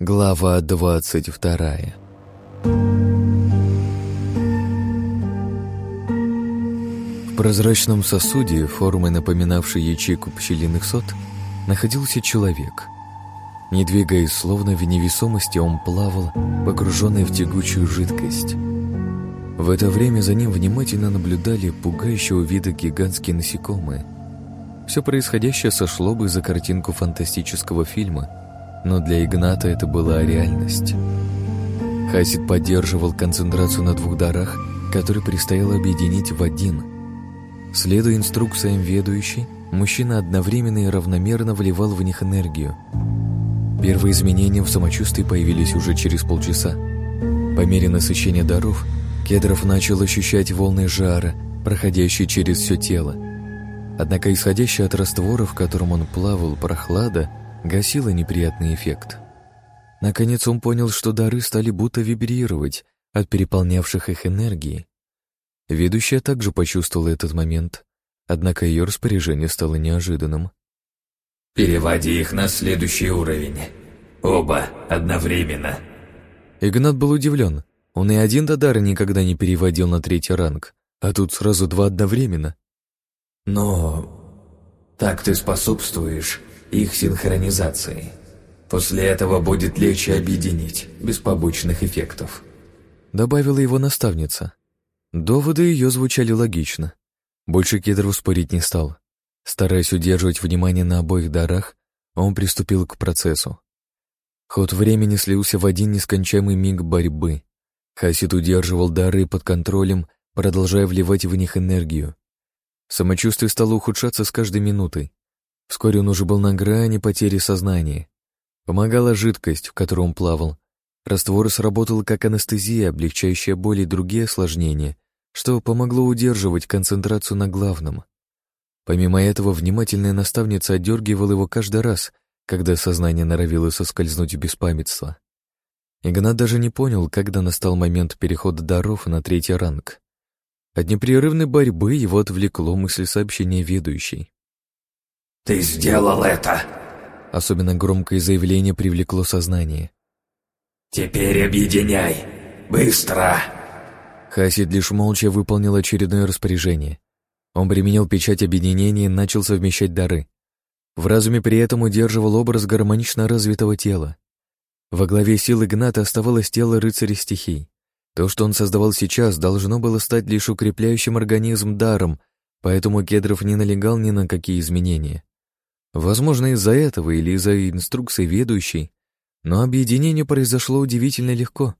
Глава двадцать вторая В прозрачном сосуде, формой напоминавшей ячейку пчелиных сот, находился человек. Не двигаясь, словно в невесомости, он плавал, погруженный в тягучую жидкость. В это время за ним внимательно наблюдали пугающего вида гигантские насекомые. Все происходящее сошло бы за картинку фантастического фильма, но для Игната это была реальность. Хасид поддерживал концентрацию на двух дарах, которые предстояло объединить в один. Следуя инструкциям ведущей, мужчина одновременно и равномерно вливал в них энергию. Первые изменения в самочувствии появились уже через полчаса. По мере насыщения даров – Кедров начал ощущать волны жара, проходящие через все тело. Однако исходящая от раствора, в котором он плавал, прохлада, гасила неприятный эффект. Наконец он понял, что дары стали будто вибрировать от переполнявших их энергии. Ведущая также почувствовала этот момент, однако ее распоряжение стало неожиданным. «Переводи их на следующий уровень. Оба одновременно». Игнат был удивлен. Он и один Дадар никогда не переводил на третий ранг, а тут сразу два одновременно. Но так ты способствуешь их синхронизации. После этого будет легче объединить, без побочных эффектов. Добавила его наставница. Доводы ее звучали логично. Больше Кедров спорить не стал. Стараясь удерживать внимание на обоих дарах, он приступил к процессу. Ход времени слился в один нескончаемый миг борьбы. Хасид удерживал дары под контролем, продолжая вливать в них энергию. Самочувствие стало ухудшаться с каждой минутой. Вскоре он уже был на грани потери сознания. Помогала жидкость, в которой он плавал. Раствор сработал как анестезия, облегчающая боль и другие осложнения, что помогло удерживать концентрацию на главном. Помимо этого, внимательная наставница отдергивала его каждый раз, когда сознание норовило соскользнуть в беспамятство. Игнат даже не понял, когда настал момент перехода даров на третий ранг. От непрерывной борьбы его отвлекло мысль сообщения ведущей. «Ты сделал это!» Особенно громкое заявление привлекло сознание. «Теперь объединяй! Быстро!» Хасид лишь молча выполнил очередное распоряжение. Он применил печать объединения и начал совмещать дары. В разуме при этом удерживал образ гармонично развитого тела. Во главе сил Игната оставалось тело рыцаря стихий. То, что он создавал сейчас, должно было стать лишь укрепляющим организм даром, поэтому Кедров не налегал ни на какие изменения. Возможно, из-за этого или из-за инструкций ведущей, но объединение произошло удивительно легко.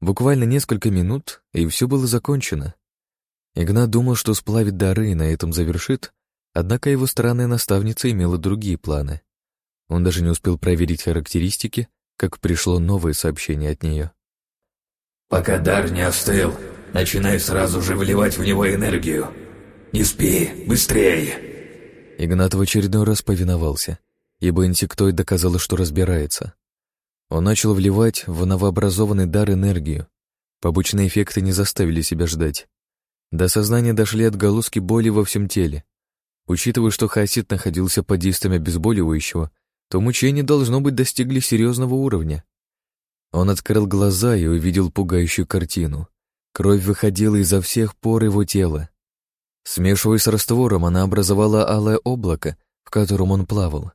Буквально несколько минут, и все было закончено. Игнат думал, что сплавит дары и на этом завершит, однако его странная наставница имела другие планы. Он даже не успел проверить характеристики, как пришло новое сообщение от нее. «Пока дар не остыл, начинай сразу же выливать в него энергию. Не спи, быстрее!» Игнат в очередной раз повиновался, ибо инсектоид доказала, что разбирается. Он начал вливать в новообразованный дар энергию. Побочные эффекты не заставили себя ждать. До сознания дошли отголоски боли во всем теле. Учитывая, что Хасид находился под действием обезболивающего, то мучения, должно быть, достигли серьезного уровня. Он открыл глаза и увидел пугающую картину. Кровь выходила изо всех пор его тела. Смешиваясь с раствором, она образовала алое облако, в котором он плавал.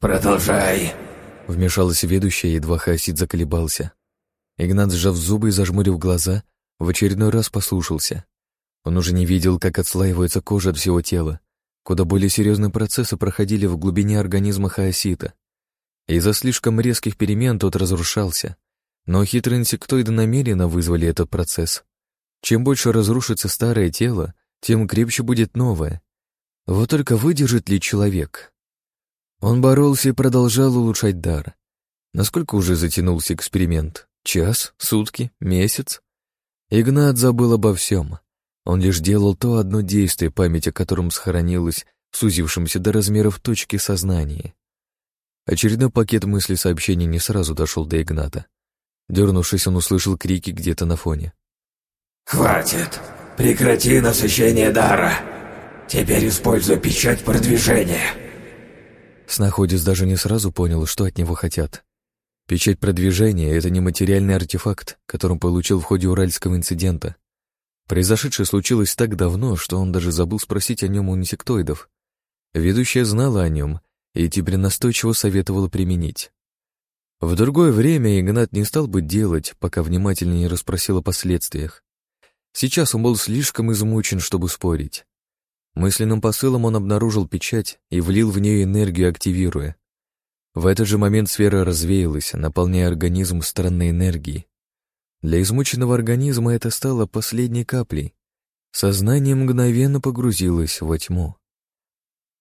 «Продолжай!» — вмешалась ведущая, едва Хасид заколебался. Игнат, сжав зубы и зажмурив глаза, в очередной раз послушался. Он уже не видел, как отслаивается кожа от всего тела, Куда более серьезные процессы проходили в глубине организма хаосита. Из-за слишком резких перемен тот разрушался. Но хитрые инсектоиды намеренно вызвали этот процесс. Чем больше разрушится старое тело, тем крепче будет новое. Вот только выдержит ли человек? Он боролся и продолжал улучшать дар. Насколько уже затянулся эксперимент? Час? Сутки? Месяц? Игнат забыл обо всем. Он лишь делал то одно действие, память о котором сохранилась в сузившемся до размеров точки сознания. Очередной пакет мыслей сообщений не сразу дошел до Игната. Дернувшись, он услышал крики где-то на фоне. «Хватит! Прекрати насыщение дара! Теперь используй печать продвижения!» Снаходец даже не сразу понял, что от него хотят. Печать продвижения — это нематериальный артефакт, который он получил в ходе уральского инцидента. Произошедшее случилось так давно, что он даже забыл спросить о нем у инсектоидов. Ведущая знала о нем и теперь настойчиво советовала применить. В другое время Игнат не стал бы делать, пока внимательно не расспросил о последствиях. Сейчас он был слишком измучен, чтобы спорить. Мысленным посылом он обнаружил печать и влил в нее энергию, активируя. В этот же момент сфера развеялась, наполняя организм странной энергией. Для измученного организма это стало последней каплей. Сознание мгновенно погрузилось во тьму.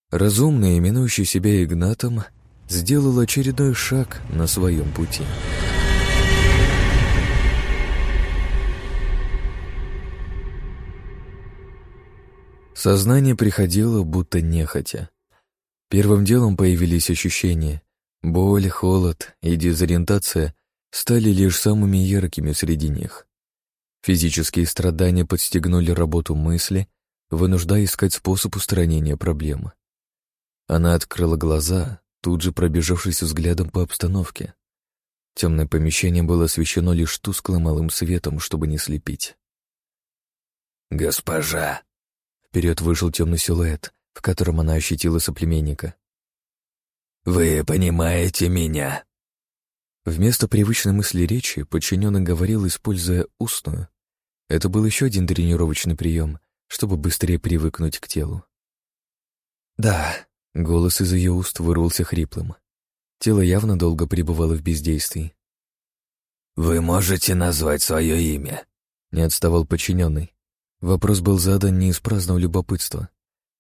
Разумный, именующий себя Игнатом, сделал очередной шаг на своем пути. Сознание приходило будто нехотя. Первым делом появились ощущения. Боль, холод и дезориентация стали лишь самыми яркими среди них. Физические страдания подстегнули работу мысли, вынуждая искать способ устранения проблемы. Она открыла глаза, тут же пробежавшись взглядом по обстановке. Темное помещение было освещено лишь тусклым малым светом, чтобы не слепить. «Госпожа!» Вперед вышел темный силуэт, в котором она ощутила соплеменника. «Вы понимаете меня?» Вместо привычной мысли речи подчиненный говорил, используя устную. Это был еще один тренировочный прием, чтобы быстрее привыкнуть к телу. «Да», — голос из ее уст вырвался хриплым. Тело явно долго пребывало в бездействии. «Вы можете назвать свое имя?» — не отставал подчиненный. Вопрос был задан не из праздного любопытства.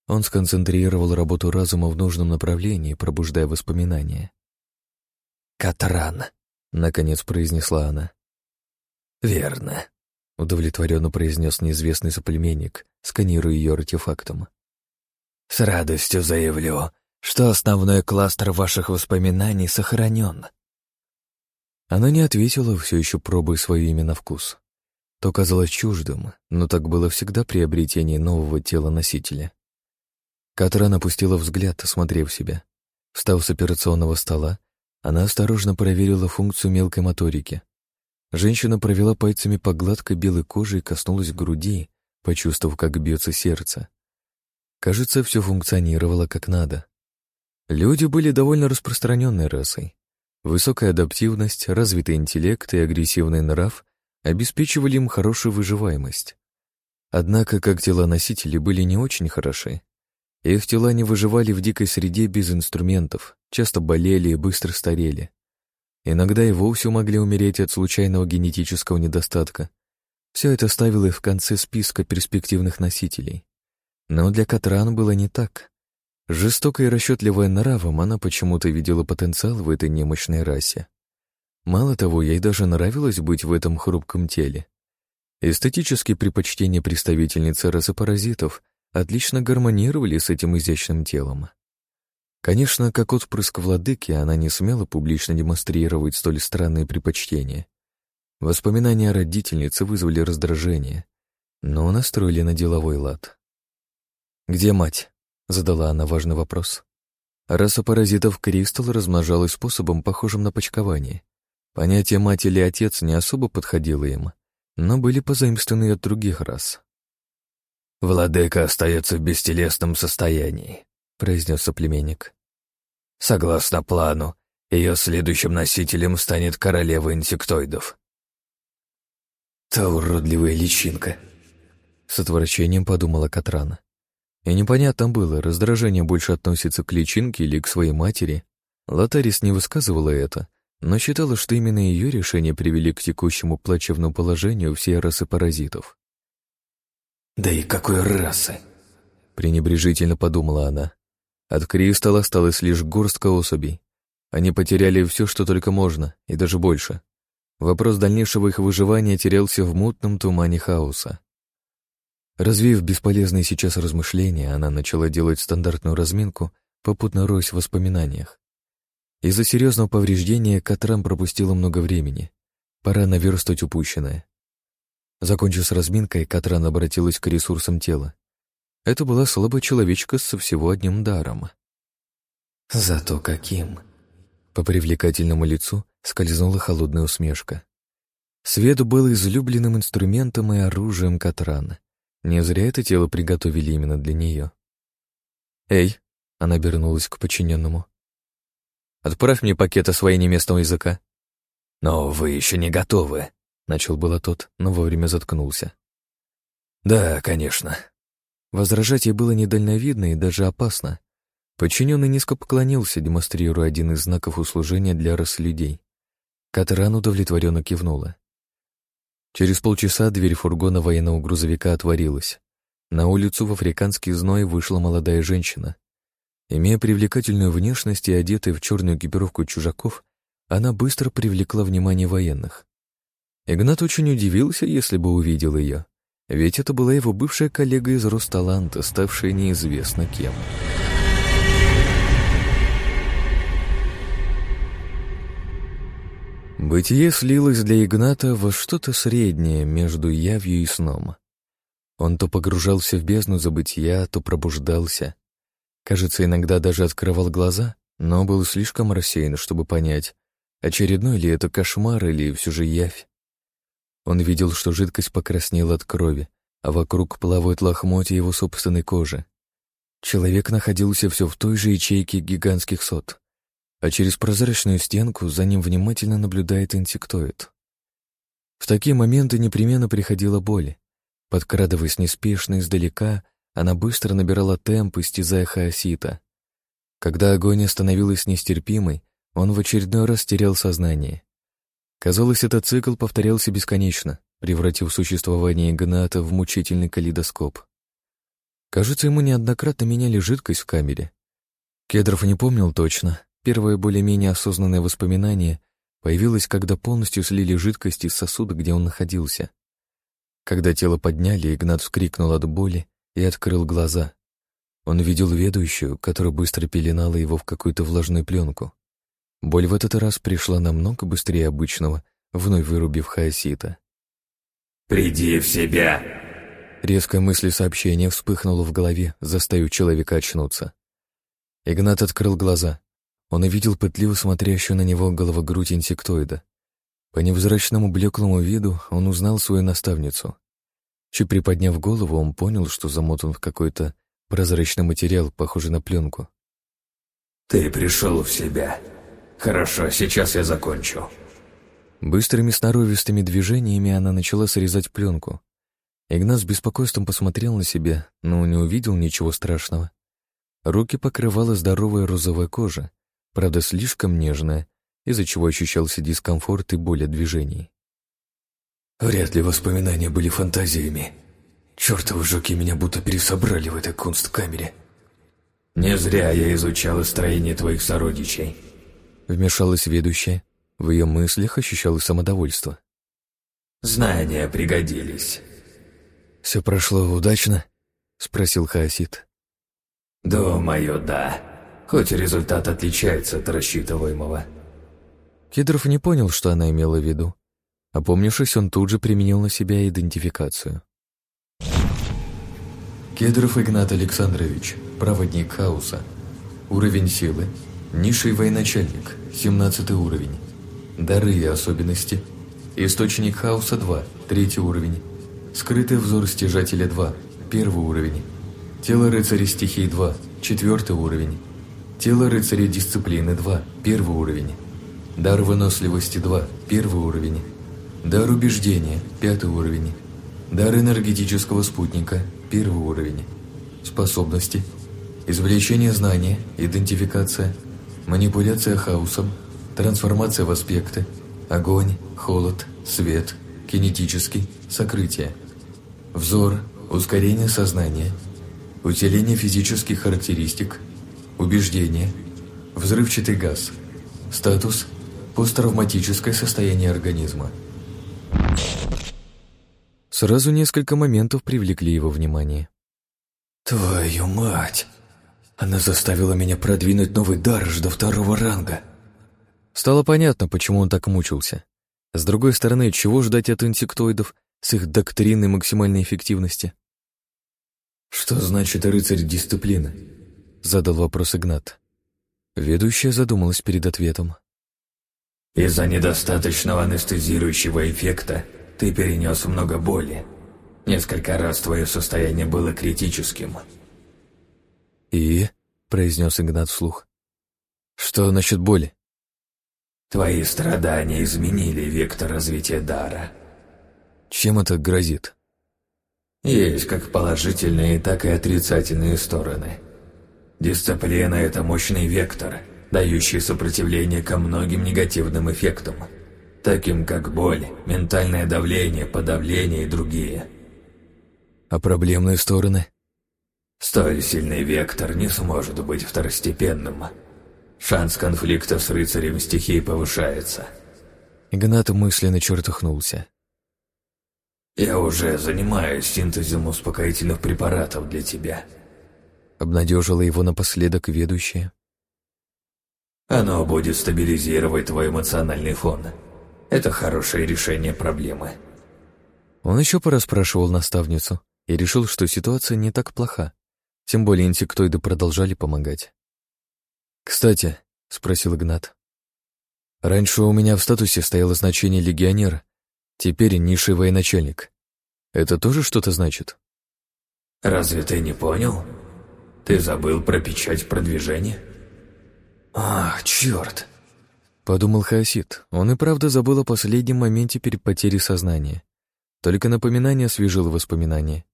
Он сконцентрировал работу разума в нужном направлении, пробуждая воспоминания. «Катран», — наконец произнесла она. «Верно», — удовлетворенно произнес неизвестный соплеменник, сканируя ее артефактом. «С радостью заявлю, что основной кластер ваших воспоминаний сохранен». Она не ответила, все еще пробуя свое имя на вкус. То казалось чуждым, но так было всегда при обретении нового тела носителя. Катран опустила взгляд, осмотрев себя. Встав с операционного стола, она осторожно проверила функцию мелкой моторики. Женщина провела пальцами по гладкой белой коже и коснулась груди, почувствовав, как бьется сердце. Кажется, все функционировало как надо. Люди были довольно распространенной расой. Высокая адаптивность, развитый интеллект и агрессивный нрав обеспечивали им хорошую выживаемость. Однако, как тела носителей были не очень хороши, их тела не выживали в дикой среде без инструментов, часто болели и быстро старели. Иногда и вовсе могли умереть от случайного генетического недостатка. Все это ставило их в конце списка перспективных носителей. Но для Катран было не так. Жестокая и расчетливая нравом, она почему-то видела потенциал в этой немощной расе. Мало того, ей даже нравилось быть в этом хрупком теле. Эстетические предпочтения представительницы расы паразитов отлично гармонировали с этим изящным телом. Конечно, как отпрыск владыки, она не смела публично демонстрировать столь странные предпочтения. Воспоминания о родительнице вызвали раздражение, но настроили на деловой лад. «Где мать?» — задала она важный вопрос. Раса паразитов Кристалл размножалась способом, похожим на почкование. Понятие «мать» или «отец» не особо подходило им, но были позаимствованы от других рас. «Владыка остается в бестелесном состоянии», — произнес соплеменник. «Согласно плану, ее следующим носителем станет королева инсектоидов». «Та уродливая личинка», — с отвращением подумала Катрана. И непонятно было, раздражение больше относится к личинке или к своей матери. Лотарис не высказывала это, но считала, что именно ее решения привели к текущему плачевному положению всей расы паразитов. «Да и какой расы?» пренебрежительно подумала она. От Кристалл осталось лишь горстка особей. Они потеряли все, что только можно, и даже больше. Вопрос дальнейшего их выживания терялся в мутном тумане хаоса. Развив бесполезные сейчас размышления, она начала делать стандартную разминку, попутно роясь в воспоминаниях. Из-за серьезного повреждения Катран пропустила много времени. Пора наверстать упущенное. Закончив с разминкой, Катран обратилась к ресурсам тела. Это была слабая человечка со всего одним даром. «Зато каким?» По привлекательному лицу скользнула холодная усмешка. Свет был излюбленным инструментом и оружием Катрана. Не зря это тело приготовили именно для нее. «Эй!» — она обернулась к подчиненному. «Отправь мне пакет освоения местного языка». «Но вы еще не готовы», — начал было тот, но вовремя заткнулся. «Да, конечно». Возражать ей было недальновидно и даже опасно. Подчиненный низко поклонился, демонстрируя один из знаков услужения для рас людей. Катран удовлетворенно кивнула. Через полчаса дверь фургона военного грузовика отворилась. На улицу в африканский зной вышла молодая женщина. Имея привлекательную внешность и одетая в черную экипировку чужаков, она быстро привлекла внимание военных. Игнат очень удивился, если бы увидел ее, ведь это была его бывшая коллега из Росталанта, ставшая неизвестно кем. Бытие слилось для Игната во что-то среднее между явью и сном. Он то погружался в бездну забытия, то пробуждался. Кажется, иногда даже открывал глаза, но был слишком рассеян, чтобы понять, очередной ли это кошмар или все же явь. Он видел, что жидкость покраснела от крови, а вокруг плавают лохмотья его собственной кожи. Человек находился все в той же ячейке гигантских сот а через прозрачную стенку за ним внимательно наблюдает инсектоид. В такие моменты непременно приходила боль. Подкрадываясь неспешно издалека, она быстро набирала темп, истязая хаосита. Когда агония становилась нестерпимой, он в очередной раз терял сознание. Казалось, этот цикл повторялся бесконечно, превратив существование Игната в мучительный калейдоскоп. Кажется, ему неоднократно меняли жидкость в камере. Кедров не помнил точно, Первое более-менее осознанное воспоминание появилось, когда полностью слили жидкость из сосуда, где он находился. Когда тело подняли, Игнат вскрикнул от боли и открыл глаза. Он видел ведущую, которая быстро пеленала его в какую-то влажную пленку. Боль в этот раз пришла намного быстрее обычного, вновь вырубив хаосита. «Приди в себя!» Резкая мысль сообщения вспыхнула в голове, заставив человека очнуться. Игнат открыл глаза. Он увидел пытливо смотрящую на него головогрудь инсектоида. По невзрачному блеклому виду он узнал свою наставницу. Чуть приподняв голову, он понял, что замотан в какой-то прозрачный материал, похожий на пленку. «Ты пришел в себя. Хорошо, сейчас я закончу». Быстрыми сноровистыми движениями она начала срезать пленку. Игнат с беспокойством посмотрел на себя, но не увидел ничего страшного. Руки покрывала здоровая розовая кожа, правда слишком нежная, из-за чего ощущался дискомфорт и боль от движений. Вряд ли воспоминания были фантазиями. Чёртовы жуки меня будто пересобрали в этой кунсткамере. Не зря я изучал строение твоих сородичей. Вмешалась ведущая. В ее мыслях ощущалось самодовольство. Знания пригодились. «Все прошло удачно?» — спросил Хаосит. «Думаю, да хоть результат отличается от рассчитываемого. Кедров не понял, что она имела в виду. Опомнившись, он тут же применил на себя идентификацию. Кедров Игнат Александрович, проводник хаоса. Уровень силы. Низший военачальник, 17 уровень. Дары и особенности. Источник хаоса 2, третий уровень. Скрытый взор стяжателя 2, первый уровень. Тело рыцаря стихий 2, четвертый уровень. Тело рыцаря дисциплины 2, первый уровень. Дар выносливости 2, первый уровень. Дар убеждения, пятый уровень. Дар энергетического спутника, первый уровень. Способности. Извлечение знания, идентификация, манипуляция хаосом, трансформация в аспекты, огонь, холод, свет, кинетический, сокрытие. Взор, ускорение сознания, усиление физических характеристик, Убеждение. Взрывчатый газ. Статус. Посттравматическое состояние организма. Сразу несколько моментов привлекли его внимание. «Твою мать! Она заставила меня продвинуть новый дар аж до второго ранга!» Стало понятно, почему он так мучился. С другой стороны, чего ждать от инсектоидов с их доктриной максимальной эффективности? «Что значит рыцарь дисциплины?» — задал вопрос Игнат. Ведущая задумалась перед ответом. Из-за недостаточного анестезирующего эффекта ты перенес много боли. Несколько раз твое состояние было критическим. «И?» — произнес Игнат вслух. «Что насчет боли?» «Твои страдания изменили вектор развития дара». «Чем это грозит?» «Есть как положительные, так и отрицательные стороны. Дисциплина — это мощный вектор, дающий сопротивление ко многим негативным эффектам, таким как боль, ментальное давление, подавление и другие». «А проблемные стороны?» Столь сильный вектор не сможет быть второстепенным. Шанс конфликта с рыцарем стихии повышается. Игнат мысленно чертыхнулся. «Я уже занимаюсь синтезом успокоительных препаратов для тебя», — обнадежила его напоследок ведущая. «Оно будет стабилизировать твой эмоциональный фон. Это хорошее решение проблемы». Он еще порасспрашивал наставницу и решил, что ситуация не так плоха. Тем более инсектоиды продолжали помогать. «Кстати», — спросил Игнат, — «раньше у меня в статусе стояло значение легионер, теперь низший военачальник. Это тоже что-то значит?» «Разве ты не понял? Ты забыл про печать продвижения?» «Ах, черт!» — подумал Хаосид. Он и правда забыл о последнем моменте перед потерей сознания. Только напоминание освежило воспоминания.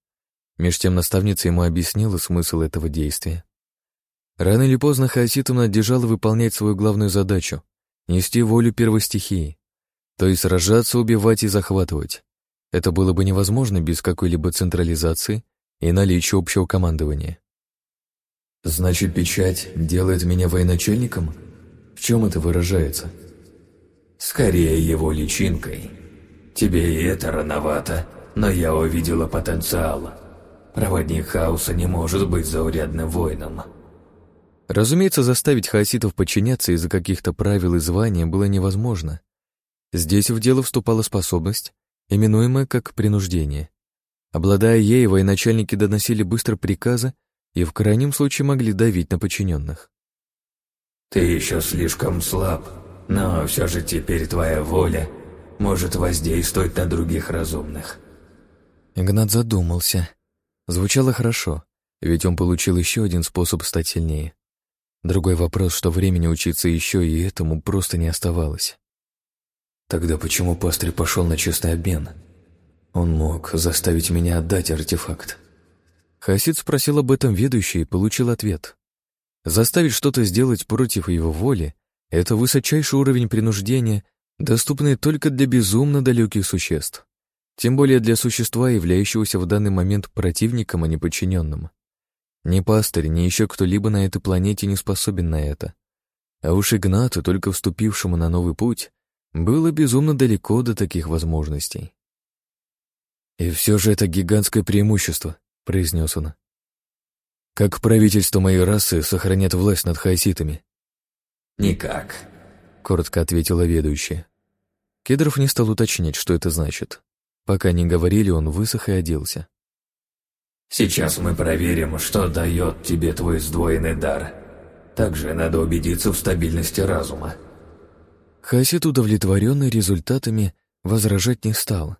Меж тем наставница ему объяснила смысл этого действия. Рано или поздно хаоситам надлежало выполнять свою главную задачу — нести волю первой стихии, то есть сражаться, убивать и захватывать. Это было бы невозможно без какой-либо централизации и наличия общего командования. «Значит, печать делает меня военачальником? В чем это выражается?» «Скорее его личинкой. Тебе и это рановато, но я увидела потенциал. Проводник хаоса не может быть заурядным воином. Разумеется, заставить хаоситов подчиняться из-за каких-то правил и звания было невозможно. Здесь в дело вступала способность, именуемая как принуждение. Обладая ей, военачальники доносили быстро приказы и в крайнем случае могли давить на подчиненных. «Ты еще слишком слаб, но все же теперь твоя воля может воздействовать на других разумных». Игнат задумался. Звучало хорошо, ведь он получил еще один способ стать сильнее. Другой вопрос, что времени учиться еще и этому просто не оставалось. Тогда почему пастырь пошел на честный обмен? Он мог заставить меня отдать артефакт. Хасид спросил об этом ведущий и получил ответ. Заставить что-то сделать против его воли — это высочайший уровень принуждения, доступный только для безумно далеких существ. Тем более для существа, являющегося в данный момент противником, а не подчиненным. Ни пастырь, ни еще кто-либо на этой планете не способен на это. А уж Игнату, только вступившему на новый путь, было безумно далеко до таких возможностей. «И все же это гигантское преимущество», — произнес он. «Как правительство моей расы сохранят власть над хаоситами?» «Никак», — коротко ответила ведущая. Кедров не стал уточнять, что это значит. Пока не говорили, он высох и оделся. «Сейчас мы проверим, что дает тебе твой сдвоенный дар. Также надо убедиться в стабильности разума». Хасид, удовлетворенный результатами, возражать не стал.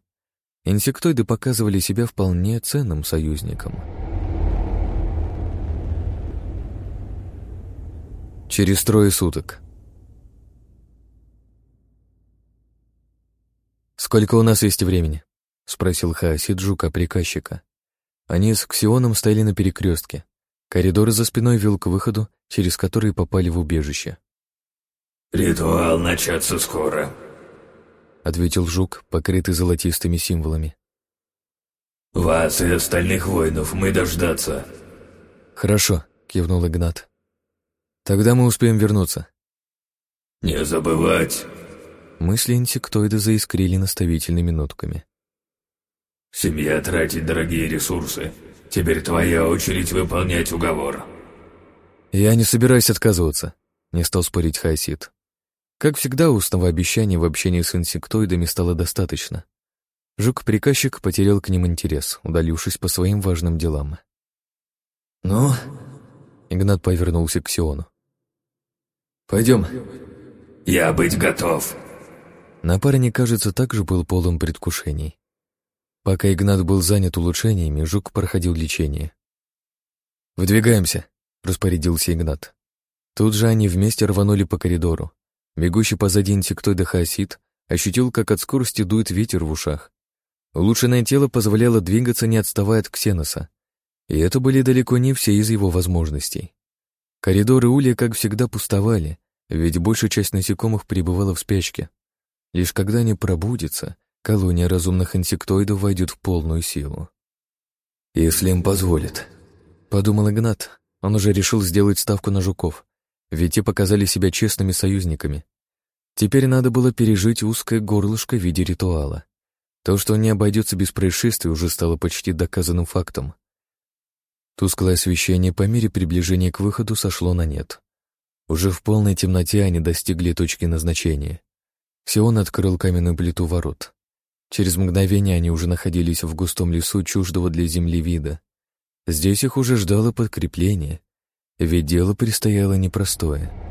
Инсектоиды показывали себя вполне ценным союзником. Через трое суток. «Сколько у нас есть времени?» — спросил Хаосид жука-приказчика. Они с Ксионом стояли на перекрестке. Коридор за спиной вел к выходу, через который попали в убежище. «Ритуал начаться скоро», — ответил жук, покрытый золотистыми символами. «Вас и остальных воинов мы дождаться». «Хорошо», — кивнул Игнат. «Тогда мы успеем вернуться». «Не забывать». Мысли инсектоида заискрили наставительными нотками. Семья тратит дорогие ресурсы. Теперь твоя очередь выполнять уговор. Я не собираюсь отказываться, не стал спорить Хайсид. Как всегда, устного обещания в общении с инсектоидами стало достаточно. Жук-приказчик потерял к ним интерес, удалившись по своим важным делам. «Ну?» — Игнат повернулся к Сиону. «Пойдем». «Я быть готов», Напарник, кажется, также был полон предвкушений. Пока Игнат был занят улучшениями, Жук проходил лечение. «Выдвигаемся», — распорядился Игнат. Тут же они вместе рванули по коридору. Бегущий позади инсектоида Хаосид ощутил, как от скорости дует ветер в ушах. Улучшенное тело позволяло двигаться, не отставая от Ксеноса. И это были далеко не все из его возможностей. Коридоры Улья, как всегда, пустовали, ведь большая часть насекомых пребывала в спячке. Лишь когда они пробудятся, колония разумных инсектоидов войдет в полную силу. «Если им позволят», — подумал Игнат. Он уже решил сделать ставку на жуков, ведь те показали себя честными союзниками. Теперь надо было пережить узкое горлышко в виде ритуала. То, что не обойдется без происшествий, уже стало почти доказанным фактом. Тусклое освещение по мере приближения к выходу сошло на нет. Уже в полной темноте они достигли точки назначения. Сион открыл каменную плиту ворот. Через мгновение они уже находились в густом лесу чуждого для земли вида. Здесь их уже ждало подкрепление, ведь дело предстояло непростое —